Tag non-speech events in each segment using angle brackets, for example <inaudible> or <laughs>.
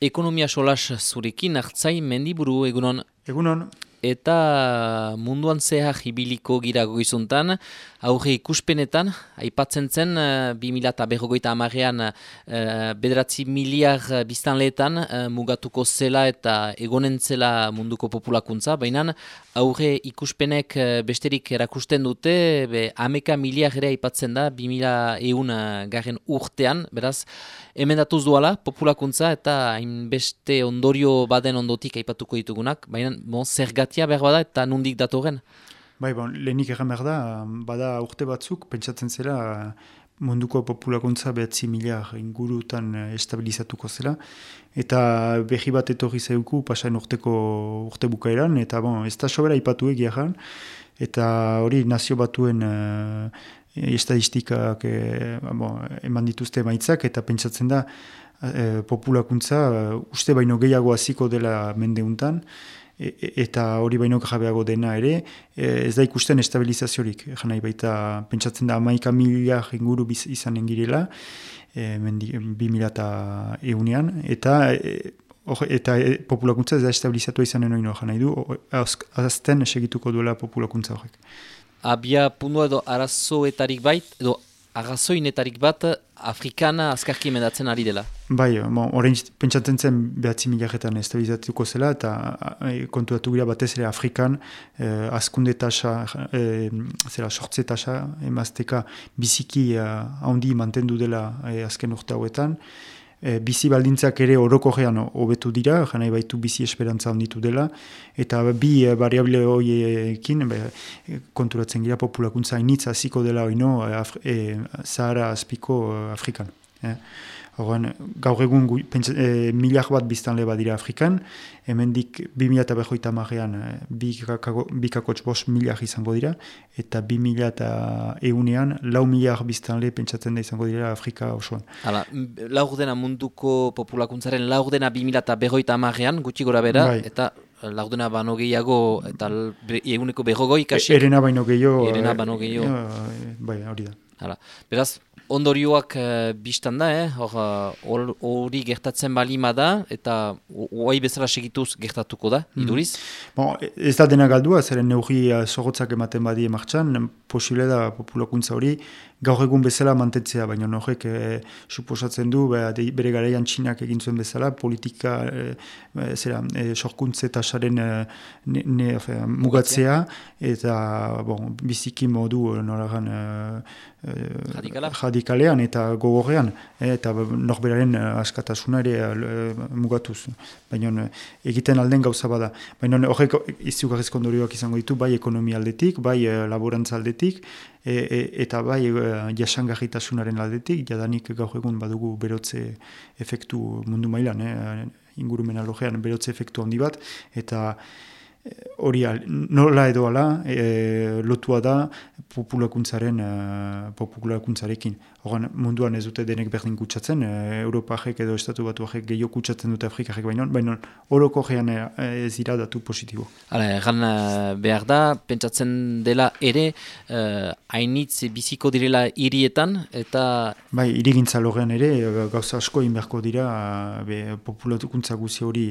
Ekonomia solas zurekin hartzai mendiburu egunon. Egunon. Eta munduan zehar hibiliko gira goizuntan, aurre ikuspenetan, aipatzen zen, uh, 2000 berrogoita amarean uh, bederatzi miliar biztanleetan uh, mugatuko zela eta egonen zela munduko populakuntza, baina aurre ikuspenek besterik erakusten dute, be, ameka miliar ere aipatzen da, 2000 eun uh, garen urtean, beraz, hemen datuz duala populakuntza eta hainbeste ondorio baden ondotik aipatuko ditugunak, baina bon, zergatia behar bada eta nundik datoren? Bai, bon, lehenik egan behar da, bada urte batzuk, pentsatzen zela munduko populakuntza behatzi miliar ingurutan eh, estabilizatuko zela. Eta behi bat etorri zeuku pasain urteko urte bukaeran, eta bon, ez da sobera ipatu egiaran, eta hori nazio batuen uh, estadistikak eh, bon, eman dituzte maitzak, eta pentsatzen da uh, populakuntza uste baino gehiago hasiko dela mendeuntan, E, e, eta hori baino jabeago dena ere, e, ez da ikusten estabilizaziorik. Jana baita pentsatzen da amaika miliar inguru biz, izan engirela, e, bi mila eta eunean, eta eta populakuntza ez da estabilizatu izan enoin hori nahi du, azten segituko duela populakuntza horrek. Abia pundu edo arazoetarik bait, edo arrazoinetarik bat Afrikana azkarki emendatzen ari dela. Bai, bon, orain pentsatzen zen behatzi milaretan estabilizatuko zela, eta e, kontuatu gira batez ere Afrikan eh, askunde tasa, eh, zera sortze tasa, emazteka biziki eh, handi mantendu dela eh, azken urte hauetan, e, bizi baldintzak ere orokorrean hobetu dira, jana baitu bizi esperantza onditu dela, eta bi e, variable horiekin konturatzen gira populakuntza initza ziko dela oino e, e, Zahara azpiko e, Afrikan. Eh? Horren, gaur egun e, miliak bat biztanle badira Afrikan, hemendik 2000 eta behoita marrean bikakotx bos miliak izango dira, eta 2000 eta eunean lau miliak biztanle pentsatzen da izango dira Afrika osoan. Hala, laur dena munduko populakuntzaren laur dena 2000 eta behoita marrean, gutxi gora bera, bai. eta laudena bano gehiago eta eguneko behogoi kasik. Erena baino gehiago. Erena bano gehiago. bai, hori da. Hala, beraz, ondorioak uh, biztan da, eh? hori or, gertatzen balima da, eta oai bezala segituz gertatuko da, mm. iduriz? Bon, ez da dena galdua, zeren neugi uh, zorrotzak ematen badie martxan, posible da populakuntza hori, gaur egun bezala mantentzea, baina horrek e, suposatzen du bere garaian txinak egin zuen bezala, politika e, zera, e, sorkuntze eta e, mugatzea, eta bon, biziki modu noragan e, radikalean eta gogorrean, eta norberaren askatasuna ere mugatuz. Baina egiten alden gauza bada. Baina horrek izugarrizko ondorioak izango ditu, bai ekonomia aldetik, bai laborantza aldetik, e, e, eta bai e, jasangarritasunaren aldetik, jadanik gaur egun badugu berotze efektu mundu mailan, eh, ingurumen alogean berotze efektu handi bat, eta hori nola edo ala e, lotua da populakuntzaren e, populakuntzarekin. Horan munduan ez dute denek berdin kutsatzen, e, Europajek edo Estatu Batuajek gehiago kutsatzen dute Afrikajek baino, baina horoko gean e, ez dira datu positibo. Hala, egan behar da, pentsatzen dela ere, hainitz biziko direla hirietan eta... Bai, irigintza logean ere, gauza asko inberko dira be, populakuntza guzi hori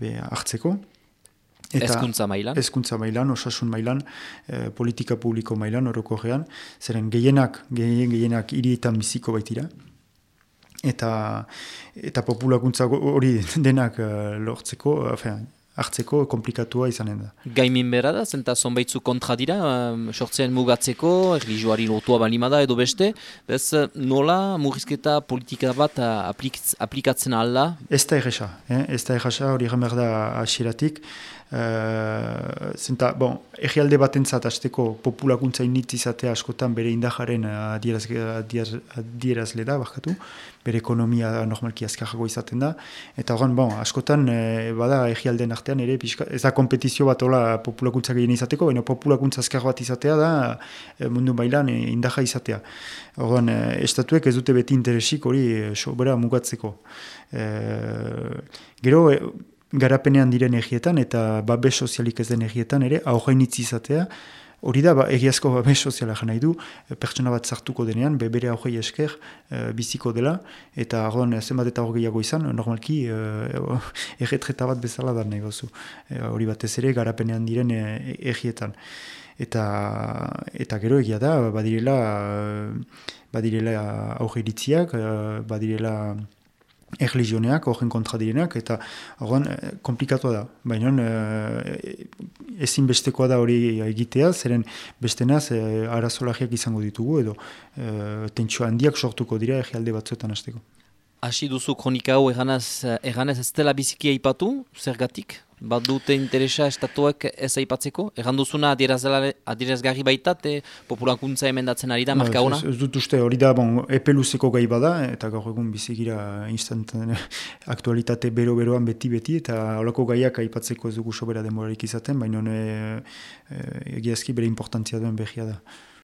be, hartzeko. Ezkuntza mailan? Ezkuntza mailan, osasun mailan, eh, politika publiko mailan, horoko gean, zeren gehienak, gehien, gehienak irietan biziko baitira. Eta, eta populakuntza hori <laughs> denak uh, lortzeko, afean, hartzeko komplikatua izanen da. Gaimin bera da, zenta zonbaitzu kontra dira, um, sortzen mugatzeko, erlijioari lotua balima da edo beste, bez nola murrizketa politika bat aplik, aplikatzen alda? Ez da erresa, eh? ez da erresa hori gamer da asiratik. Uh, zenta, bon, egialde bat entzat azteko populakuntza izatea askotan bere indajaren adierazle da, bakatu, bere ekonomia normalki azkarrago izaten da, eta horren, bon, askotan e, bada egialden artean ere, pixka, ez da kompetizio bat ola populakuntza gehien izateko, baina populakuntza azkar bat izatea da e, mundu bailan e, indaja izatea. Horren, e, estatuek ez dute beti interesik hori sobera mugatzeko. E, gero, garapenean diren egietan eta babes sozialik ez den egietan ere, hau izatea, hori da, ba, egiazko babes soziala nahi du, pertsona bat zartuko denean, be, bere aurrei esker biziko dela, eta ardoan zenbat eta hor izan, normalki <laughs> erretreta bat bezala da nahi gozu. Hori batez ere, garapenean diren egietan. Eta, eta gero egia da, badirela, badirela aurre iritziak, badirela erligioneak, horren kontra direnak, eta horren eh, komplikatu da. Baina e, ezin bestekoa da hori egitea, zeren bestenaz e, arazolagiak izango ditugu, edo e, tentsio handiak sortuko dira egialde batzuetan hasteko. Hasi duzu kronika hau eganez, eganez ez dela bizikia ipatu, zergatik? Bat dute interesa estatuak ez aipatzeko? Egan duzuna adierazgarri baita, te populakuntza emendatzen ari da, marka hona? Ez, dut uste, hori da, bon, epeluzeko gai bada, eta gaur egun bizigira instant <laughs> aktualitate bero-beroan beti-beti, eta holako gaiak aipatzeko ez dugu sobera demorarik izaten, baina e, e, egiazki bere importantzia duen behia da.